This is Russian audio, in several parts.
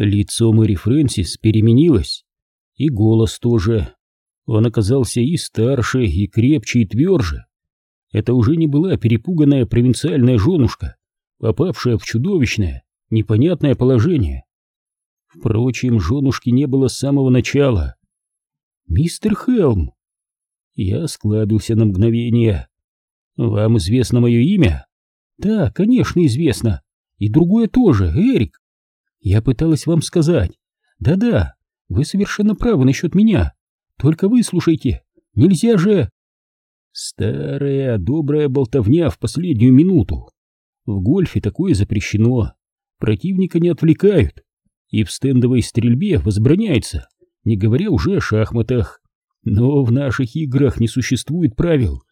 Лицо Мэри Фрэнсис переменилось, и голос тоже. Он оказался и старше, и крепче, и тверже. Это уже не была перепуганная провинциальная женушка, попавшая в чудовищное, непонятное положение. Впрочем, женушки не было с самого начала. «Мистер Хелм!» Я склабился на мгновение. «Вам известно мое имя?» «Да, конечно, известно. И другое тоже, Эрик. Я пыталась вам сказать. Да-да, вы совершенно правы насчет меня. Только выслушайте. Нельзя же...» Старая добрая болтовня в последнюю минуту. В гольфе такое запрещено. Противника не отвлекают. И в стендовой стрельбе возбраняется, не говоря уже о шахматах. Но в наших играх не существует правил.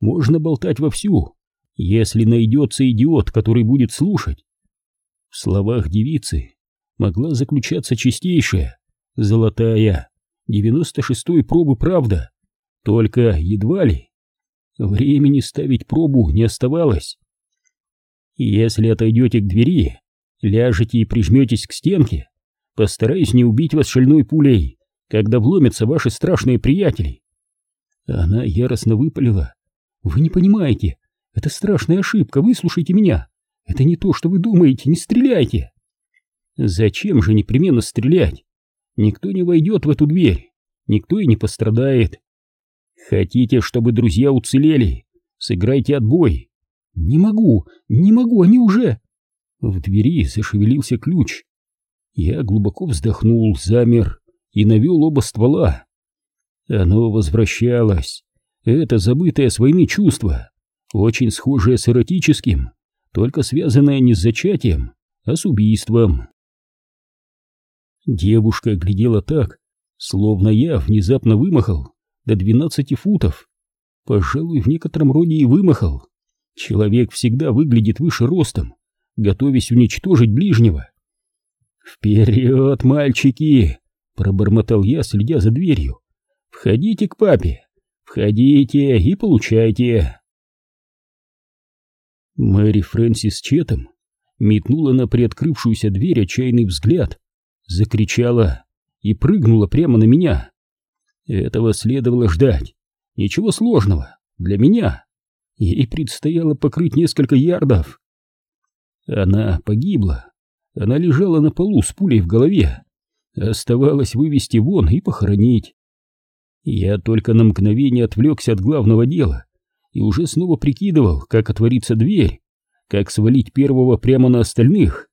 Можно болтать вовсю, если найдется идиот, который будет слушать. В словах девицы могла заключаться чистейшая, золотая, девяносто шестой пробы правда, только едва ли. Времени ставить пробу не оставалось. Если отойдете к двери, ляжете и прижметесь к стенке, постараюсь не убить вас шальной пулей, когда вломятся ваши страшные приятели. Она яростно выпалила. Вы не понимаете, это страшная ошибка, выслушайте меня. Это не то, что вы думаете, не стреляйте. Зачем же непременно стрелять? Никто не войдет в эту дверь, никто и не пострадает. Хотите, чтобы друзья уцелели? Сыграйте отбой. Не могу, не могу, они уже... В двери зашевелился ключ. Я глубоко вздохнул, замер и навел оба ствола. Оно возвращалось. Это забытое с войны чувство, очень схожее с эротическим, только связанное не с зачатием, а с убийством. Девушка глядела так, словно я внезапно вымахал до двенадцати футов. Пожалуй, в некотором роде и вымахал. Человек всегда выглядит выше ростом, готовясь уничтожить ближнего. «Вперед, мальчики!» — пробормотал я, следя за дверью. «Входите к папе, входите и получайте!» Мэри Фрэнсис Четом метнула на приоткрывшуюся дверь отчаянный взгляд, закричала и прыгнула прямо на меня. Этого следовало ждать. Ничего сложного. Для меня. Ей предстояло покрыть несколько ярдов. Она погибла. Она лежала на полу с пулей в голове. Оставалось вывести вон и похоронить. Я только на мгновение отвлекся от главного дела и уже снова прикидывал, как отворится дверь, как свалить первого прямо на остальных.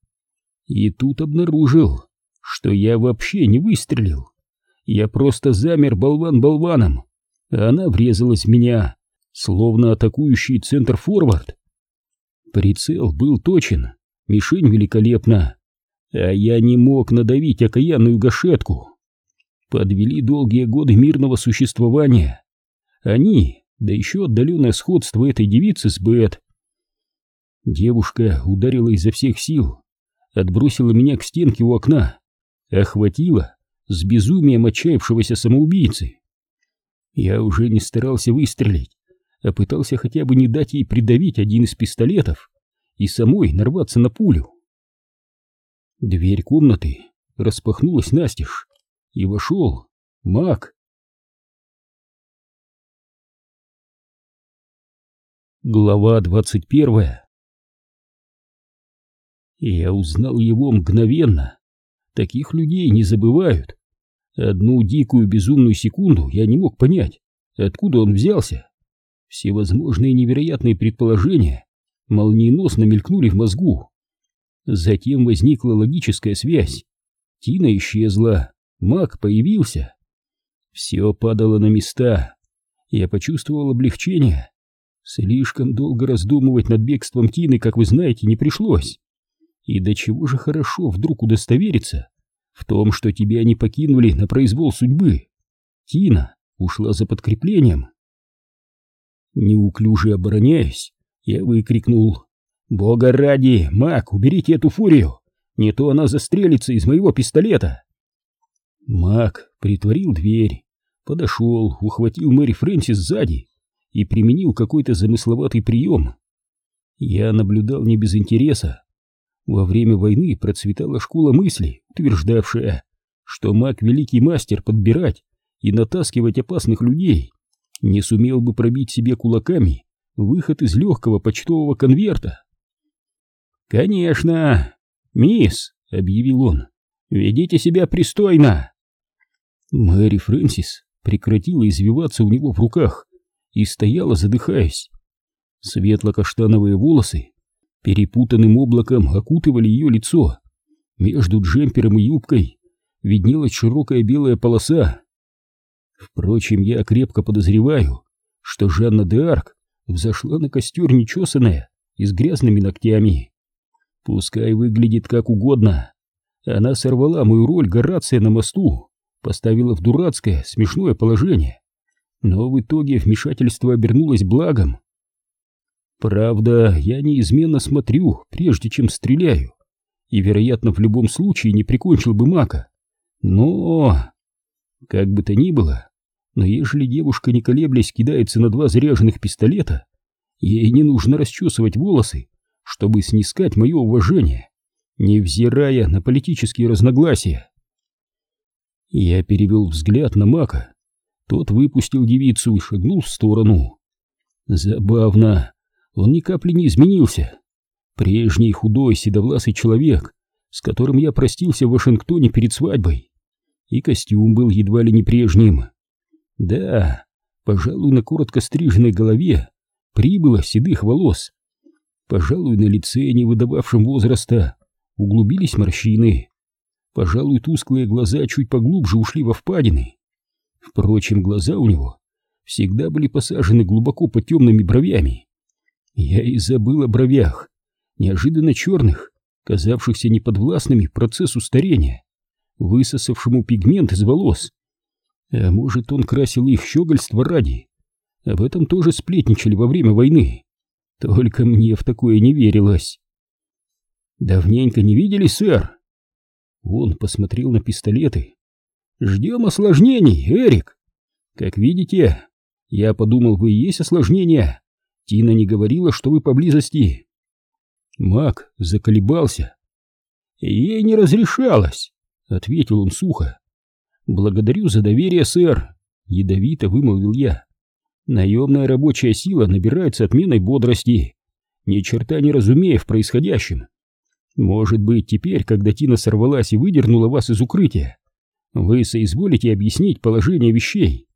И тут обнаружил, что я вообще не выстрелил. Я просто замер болван болваном, а она врезалась в меня, словно атакующий центр-форвард. Прицел был точен, мишень великолепна, а я не мог надавить окаянную гашетку. Подвели долгие годы мирного существования. Они, да еще отдаленное сходство этой девицы с Бет. Девушка ударила изо всех сил, отбросила меня к стенке у окна, охватила с безумием отчаявшегося самоубийцы. Я уже не старался выстрелить, а пытался хотя бы не дать ей придавить один из пистолетов и самой нарваться на пулю. Дверь комнаты распахнулась настежь, и вошел маг. Глава двадцать первая Я узнал его мгновенно. Таких людей не забывают. Одну дикую безумную секунду я не мог понять, откуда он взялся. Всевозможные невероятные предположения молниеносно мелькнули в мозгу. Затем возникла логическая связь. Тина исчезла, маг появился. Все падало на места. Я почувствовал облегчение. Слишком долго раздумывать над бегством Тины, как вы знаете, не пришлось. И до чего же хорошо вдруг удостовериться, в том, что тебя не покинули на произвол судьбы. Тина ушла за подкреплением. Неуклюже обороняясь, я выкрикнул «Бога ради, маг, уберите эту фурию! Не то она застрелится из моего пистолета!» Маг притворил дверь, подошел, ухватил Мэри Фрэнсис сзади и применил какой-то замысловатый прием. Я наблюдал не без интереса. Во время войны процветала школа мысли, утверждавшая, что маг — великий мастер подбирать и натаскивать опасных людей, не сумел бы пробить себе кулаками выход из легкого почтового конверта. «Конечно, мисс», — объявил он, — «ведите себя пристойно». Мэри Фрэнсис прекратила извиваться у него в руках и стояла, задыхаясь. Светло-каштановые волосы перепутанным облаком окутывали ее лицо. Между джемпером и юбкой виднелась широкая белая полоса. Впрочем, я крепко подозреваю, что Жанна де Арк взошла на костер нечесанная и с грязными ногтями. Пускай выглядит как угодно. Она сорвала мою роль Горация на мосту, поставила в дурацкое, смешное положение. Но в итоге вмешательство обернулось благом. Правда, я неизменно смотрю, прежде чем стреляю, и, вероятно, в любом случае не прикончил бы Мака. Но... Как бы то ни было, но ежели девушка, не колеблясь, кидается на два заряженных пистолета, ей не нужно расчесывать волосы, чтобы снискать мое уважение, невзирая на политические разногласия. Я перевел взгляд на Мака. Тот выпустил девицу и шагнул в сторону. Забавно, он ни капли не изменился. Прежний худой седовласый человек, с которым я простился в Вашингтоне перед свадьбой. И костюм был едва ли не прежним. Да, пожалуй, на коротко стриженной голове прибыло седых волос. Пожалуй, на лице, не выдававшем возраста, углубились морщины. Пожалуй, тусклые глаза чуть поглубже ушли во впадины. Впрочем, глаза у него всегда были посажены глубоко под темными бровями. Я и забыл о бровях, неожиданно черных, казавшихся неподвластными процессу старения, высосавшему пигмент из волос. А может, он красил их щегольство ради? Об этом тоже сплетничали во время войны. Только мне в такое не верилось. «Давненько не видели, сэр?» Он посмотрел на пистолеты. «Ждем осложнений, Эрик. Как видите, я подумал, вы и есть осложнения. Тина не говорила, что вы поблизости». Мак заколебался. «Ей не разрешалось», — ответил он сухо. «Благодарю за доверие, сэр», — ядовито вымолвил я. «Наемная рабочая сила набирается отменой бодрости, ни черта не разумея в происходящем. Может быть, теперь, когда Тина сорвалась и выдернула вас из укрытия, вы соизволите объяснить положение вещей?»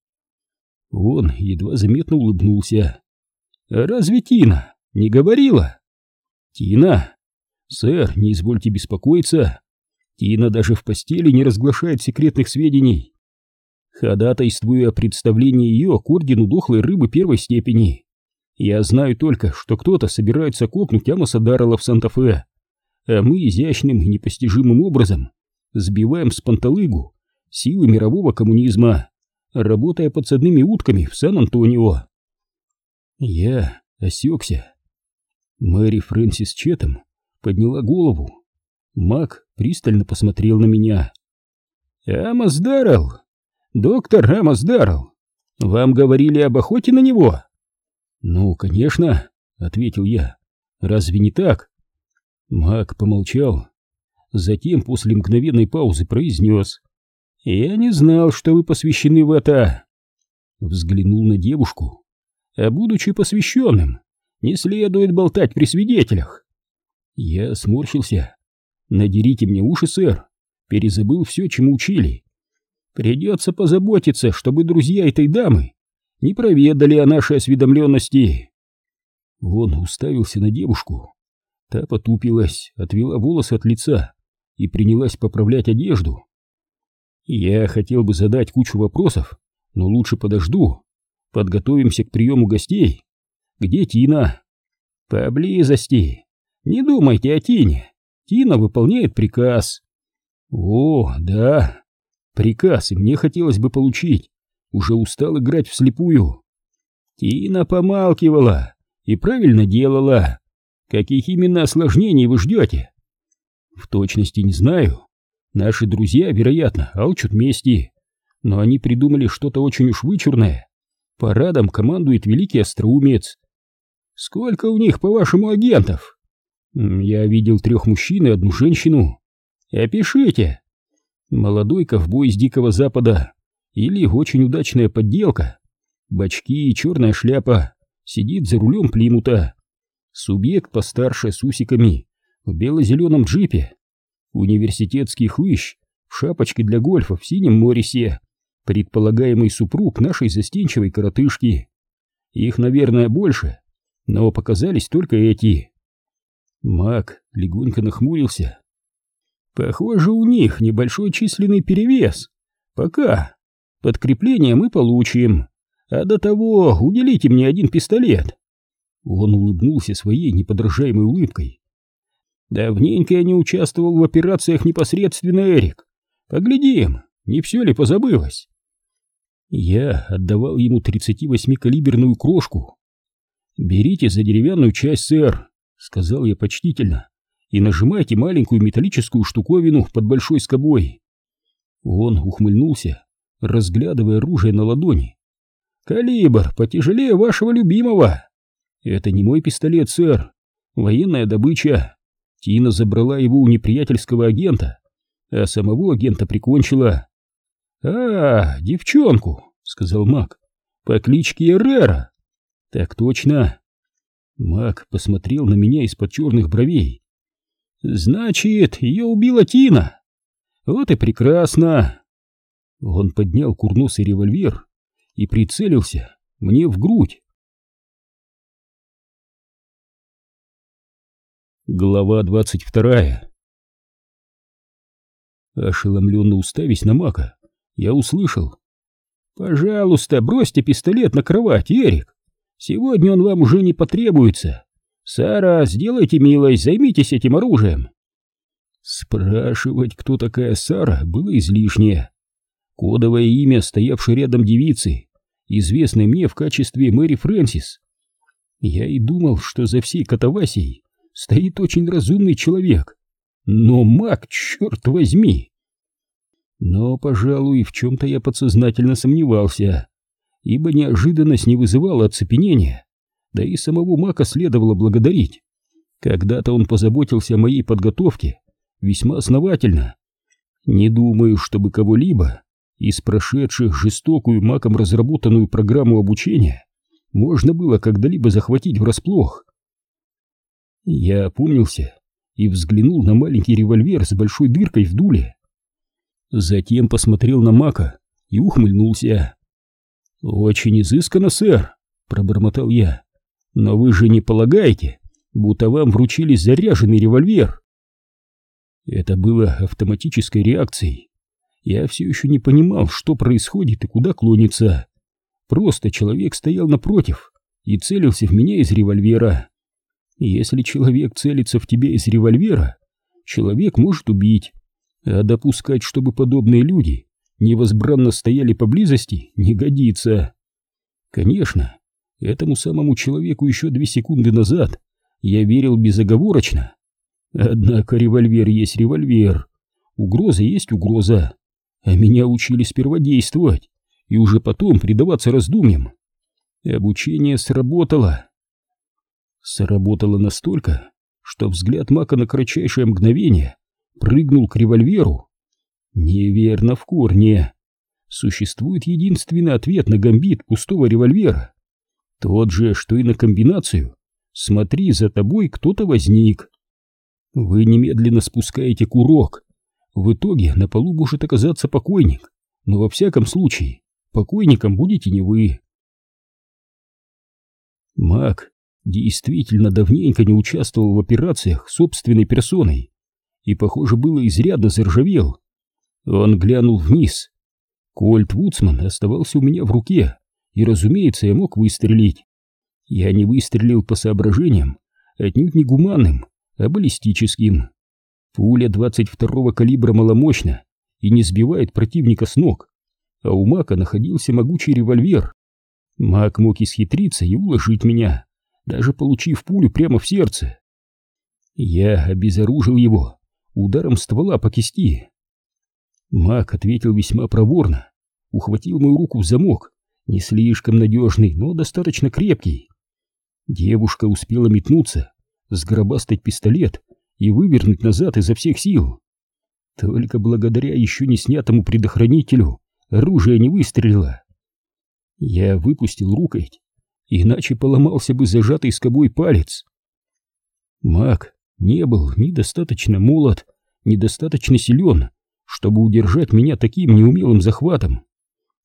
Он едва заметно улыбнулся. «Разве Тина не говорила?» «Тина? Сэр, не извольте беспокоиться. Тина даже в постели не разглашает секретных сведений. Ходатайствую о представлении ее к ордену дохлой рыбы первой степени. Я знаю только, что кто-то собирается копнуть Амоса Даррелла в Санта-Фе а мы изящным и непостижимым образом сбиваем с панталыгу силы мирового коммунизма, работая подсадными утками в Сан-Антонио. Я осекся. Мэри Фрэнсис Четом подняла голову. Мак пристально посмотрел на меня. «Амос Даррелл! Доктор Амос Даррелл! Вам говорили об охоте на него?» «Ну, конечно», — ответил я. «Разве не так?» Мак помолчал, затем после мгновенной паузы произнес «Я не знал, что вы посвящены в это». Взглянул на девушку. «А будучи посвященным, не следует болтать при свидетелях». Я сморщился. «Надерите мне уши, сэр. Перезабыл все, чему учили. Придется позаботиться, чтобы друзья этой дамы не проведали о нашей осведомленности». Он уставился на девушку, Та потупилась, отвела волосы от лица и принялась поправлять одежду. Я хотел бы задать кучу вопросов, но лучше подожду. Подготовимся к приему гостей. Где Тина? Поблизости. Не думайте о Тине. Тина выполняет приказ. О, да. Приказ и мне хотелось бы получить. Уже устал играть вслепую. Тина помалкивала и правильно делала. Каких именно осложнений вы ждете? В точности не знаю. Наши друзья, вероятно, алчут мести. Но они придумали что-то очень уж вычурное. Парадом командует великий остроумец. Сколько у них, по-вашему, агентов? Я видел трех мужчин и одну женщину. Опишите. Молодой ковбой из Дикого Запада или очень удачная подделка. Бачки и черная шляпа. Сидит за рулем Плимута. Субъект постарше с усиками в бело-зеленом джипе. Университетский хлыщ в шапочке для гольфа в синем Моррисе. Предполагаемый супруг нашей застенчивой коротышки. Их, наверное, больше, но показались только эти. Мак легонько нахмурился. Похоже, у них небольшой численный перевес. Пока. Подкрепление мы получим. А до того уделите мне один пистолет. Он улыбнулся своей неподражаемой улыбкой. Давненько я не участвовал в операциях непосредственно, Эрик. Поглядим, не все ли позабылось. Я отдавал ему 38-калиберную крошку. «Берите за деревянную часть, сэр», — сказал я почтительно, «и нажимайте маленькую металлическую штуковину под большой скобой». Он ухмыльнулся, разглядывая оружие на ладони. «Калибр потяжелее вашего любимого!» «Это не мой пистолет, сэр. Военная добыча. Тина забрала его у неприятельского агента, а самого агента прикончила. «А, девчонку», — сказал Мак, — «по кличке Эррера». «Так точно». Мак посмотрел на меня из-под черных бровей. «Значит, ее убила Тина. Вот и прекрасно». Он поднял курносый револьвер и прицелился мне в грудь. Глава двадцать вторая Ошеломленно уставясь на Мака, я услышал. «Пожалуйста, бросьте пистолет на кровать, Эрик. Сегодня он вам уже не потребуется. Сара, сделайте милость, займитесь этим оружием». Спрашивать, кто такая Сара, было излишнее. Кодовое имя, стоявшее рядом девицы, известной мне в качестве Мэри Фрэнсис. Я и думал, что за всей катавасией стоит очень разумный человек. Но маг, черт возьми! Но, пожалуй, в чем-то я подсознательно сомневался, ибо неожиданность не вызывала оцепенения, да и самого Мака следовало благодарить. Когда-то он позаботился о моей подготовке весьма основательно. Не думаю, чтобы кого-либо из прошедших жестокую Маком разработанную программу обучения можно было когда-либо захватить врасплох. Я опомнился и взглянул на маленький револьвер с большой дыркой в дуле. Затем посмотрел на Мака и ухмыльнулся. «Очень изысканно, сэр», — пробормотал я. «Но вы же не полагаете, будто вам вручили заряженный револьвер?» Это было автоматической реакцией. Я все еще не понимал, что происходит и куда клонится. Просто человек стоял напротив и целился в меня из револьвера. Если человек целится в тебя из револьвера, человек может убить, а допускать, чтобы подобные люди невозбранно стояли поблизости, не годится. Конечно, этому самому человеку еще две секунды назад я верил безоговорочно. Однако револьвер есть револьвер, угроза есть угроза, а меня учили сперва действовать и уже потом предаваться раздумьям. Обучение сработало. Сработало настолько, что взгляд Мака на кратчайшее мгновение прыгнул к револьверу. Неверно в корне. Существует единственный ответ на гамбит пустого револьвера. Тот же, что и на комбинацию. Смотри, за тобой кто-то возник. Вы немедленно спускаете курок. В итоге на полу может оказаться покойник, но во всяком случае покойником будете не вы. Мак действительно давненько не участвовал в операциях собственной персоной и, похоже, было изрядно заржавел. Он глянул вниз. Кольт Вудсман оставался у меня в руке, и, разумеется, я мог выстрелить. Я не выстрелил по соображениям, отнюдь не гуманным, а баллистическим. Пуля 22-го калибра маломощна и не сбивает противника с ног, а у Мака находился могучий револьвер. Мак мог исхитриться и уложить меня, даже получив пулю прямо в сердце. Я обезоружил его ударом ствола по кисти. Мак ответил весьма проворно, ухватил мою руку в замок, не слишком надежный, но достаточно крепкий. Девушка успела метнуться, сгробастать пистолет и вывернуть назад изо всех сил. Только благодаря еще не снятому предохранителю оружие не выстрелило. Я выпустил рукоять, иначе поломался бы зажатый скобой палец. Маг не был ни достаточно молод, ни достаточно силен, чтобы удержать меня таким неумелым захватом.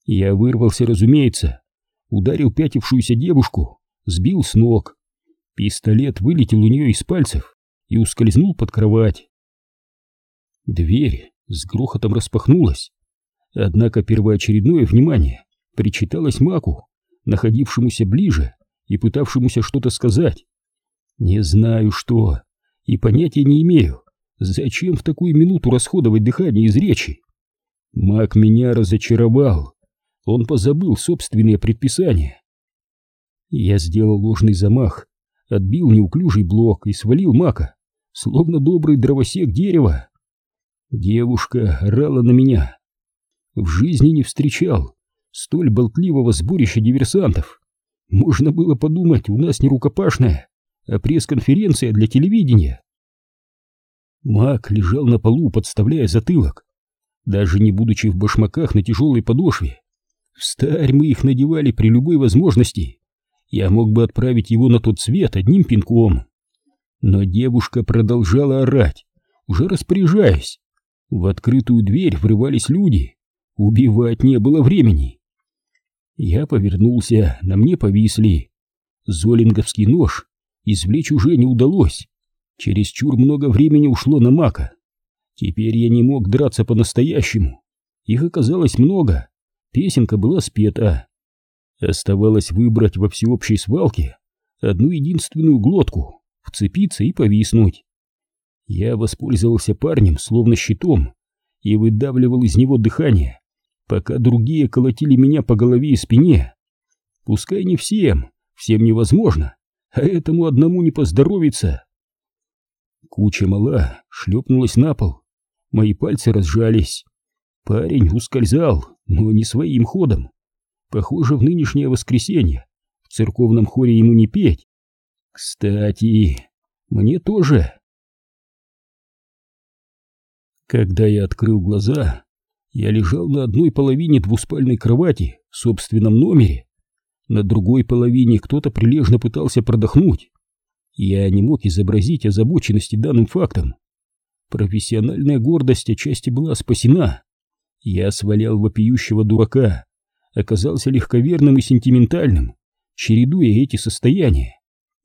Я вырвался, разумеется, ударил пятившуюся девушку, сбил с ног. Пистолет вылетел у нее из пальцев и ускользнул под кровать. Дверь с грохотом распахнулась, однако первоочередное внимание причиталось Маку, находившемуся ближе и пытавшемуся что-то сказать. Не знаю что, и понятия не имею, зачем в такую минуту расходовать дыхание из речи. Мак меня разочаровал, он позабыл собственные предписания. Я сделал ложный замах, отбил неуклюжий блок и свалил Мака, словно добрый дровосек дерева. Девушка орала на меня. В жизни не встречал столь болтливого сборища диверсантов. Можно было подумать, у нас не рукопашная, пресс-конференция для телевидения. Мак лежал на полу, подставляя затылок. Даже не будучи в башмаках на тяжелой подошве. В старь мы их надевали при любой возможности. Я мог бы отправить его на тот свет одним пинком. Но девушка продолжала орать, уже распоряжаясь. В открытую дверь врывались люди. Убивать не было времени. Я повернулся, на мне повисли. Золинговский нож извлечь уже не удалось. Чересчур много времени ушло на мака. Теперь я не мог драться по-настоящему. Их оказалось много. Песенка была спета. Оставалось выбрать во всеобщей свалке одну единственную глотку, вцепиться и повиснуть. Я воспользовался парнем, словно щитом, и выдавливал из него дыхание пока другие колотили меня по голове и спине. Пускай не всем, всем невозможно, а этому одному не поздоровится. Куча мала шлепнулась на пол, мои пальцы разжались. Парень ускользал, но не своим ходом. Похоже, в нынешнее воскресенье в церковном хоре ему не петь. Кстати, мне тоже. Когда я открыл глаза, я лежал на одной половине двуспальной кровати в собственном номере. На другой половине кто-то прилежно пытался продохнуть. Я не мог изобразить озабоченности данным фактом. Профессиональная гордость отчасти была спасена. Я свалял вопиющего дурака, оказался легковерным и сентиментальным, чередуя эти состояния.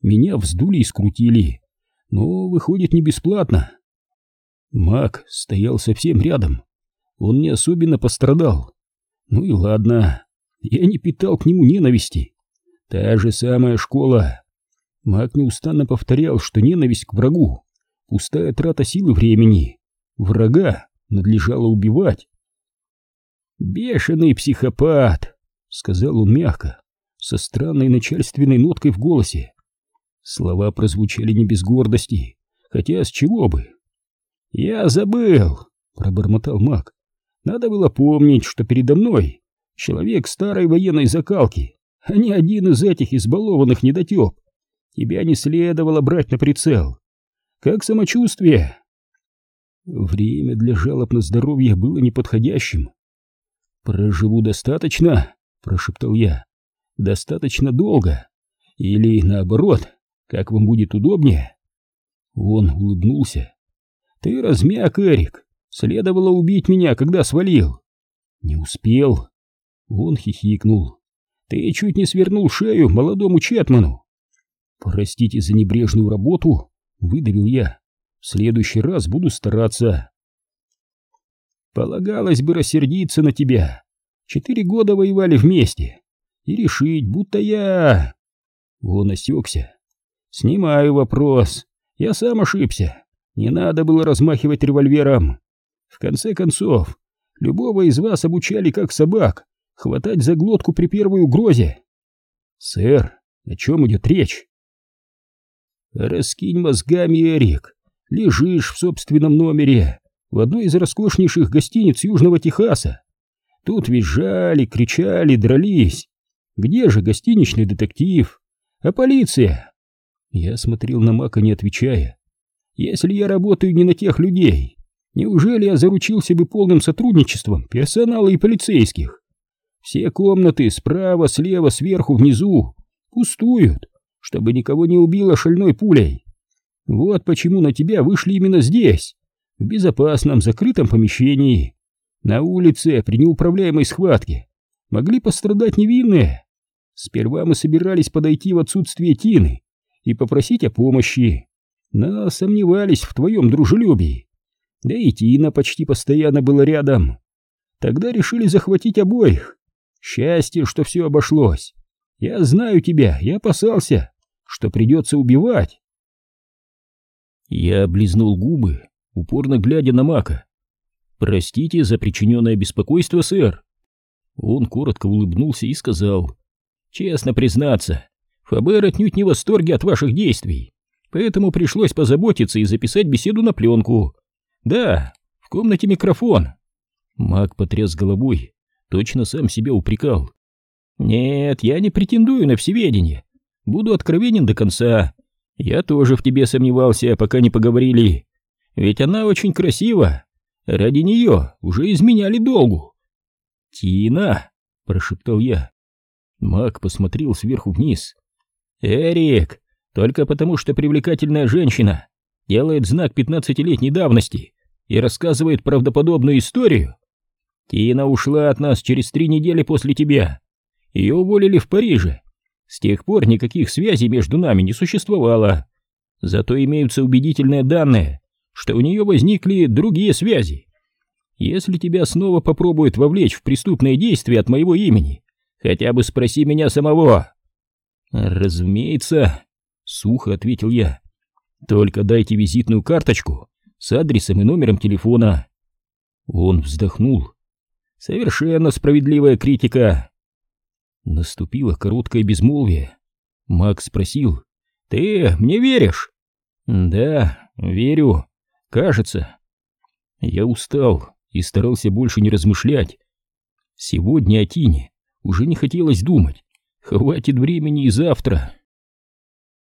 Меня вздули и скрутили, но, выходит, не бесплатно. Мак стоял совсем рядом, он не особенно пострадал. Ну и ладно, я не питал к нему ненависти. Та же самая школа. Маг неустанно повторял, что ненависть к врагу — пустая трата силы времени. Врага надлежало убивать. «Бешеный психопат!» — сказал он мягко, со странной начальственной ноткой в голосе. Слова прозвучали не без гордости, хотя с чего бы. «Я забыл!» — пробормотал маг. Надо было помнить, что передо мной человек старой военной закалки, а не один из этих избалованных недотеп. Тебя не следовало брать на прицел. Как самочувствие? Время для жалоб на здоровье было неподходящим. «Проживу достаточно», — прошептал я. «Достаточно долго. Или наоборот, как вам будет удобнее?» Он улыбнулся. «Ты размяк, Эрик. Следовало убить меня, когда свалил. Не успел. Он хихикнул. Ты чуть не свернул шею молодому Четману. Простите за небрежную работу, выдавил я. В следующий раз буду стараться. Полагалось бы рассердиться на тебя. Четыре года воевали вместе. И решить, будто я... Он осекся. Снимаю вопрос. Я сам ошибся. Не надо было размахивать револьвером. В конце концов, любого из вас обучали как собак хватать за глотку при первой угрозе. Сэр, о чем идет речь? Раскинь мозгами, Эрик. Лежишь в собственном номере в одной из роскошнейших гостиниц Южного Техаса. Тут визжали, кричали, дрались. Где же гостиничный детектив? А полиция? Я смотрел на Мака, не отвечая. Если я работаю не на тех людей, неужели я заручился бы полным сотрудничеством персонала и полицейских? Все комнаты справа, слева, сверху, внизу пустуют, чтобы никого не убило шальной пулей. Вот почему на тебя вышли именно здесь, в безопасном закрытом помещении. На улице при неуправляемой схватке могли пострадать невинные. Сперва мы собирались подойти в отсутствие Тины и попросить о помощи, но сомневались в твоем дружелюбии. Да и Тина почти постоянно была рядом. Тогда решили захватить обоих. Счастье, что все обошлось. Я знаю тебя, я опасался, что придется убивать. Я облизнул губы, упорно глядя на Мака. «Простите за причиненное беспокойство, сэр». Он коротко улыбнулся и сказал. «Честно признаться, ФБР отнюдь не в восторге от ваших действий, поэтому пришлось позаботиться и записать беседу на пленку. Да, в комнате микрофон». Мак потряс головой, точно сам себя упрекал. «Нет, я не претендую на всеведение. Буду откровенен до конца. Я тоже в тебе сомневался, пока не поговорили. Ведь она очень красива. Ради нее уже изменяли долгу. «Тина!» — прошептал я. Мак посмотрел сверху вниз. «Эрик, только потому что привлекательная женщина делает знак пятнадцатилетней давности и рассказывает правдоподобную историю. Тина ушла от нас через три недели после тебя. Ее уволили в Париже. С тех пор никаких связей между нами не существовало. Зато имеются убедительные данные, что у нее возникли другие связи. Если тебя снова попробуют вовлечь в преступные действия от моего имени, хотя бы спроси меня самого. Разумеется, сухо ответил я. Только дайте визитную карточку с адресом и номером телефона. Он вздохнул. Совершенно справедливая критика. Наступило короткое безмолвие. Макс спросил. «Ты мне веришь?» «Да, верю. Кажется». Я устал и старался больше не размышлять. Сегодня о Тине уже не хотелось думать. Хватит времени и завтра.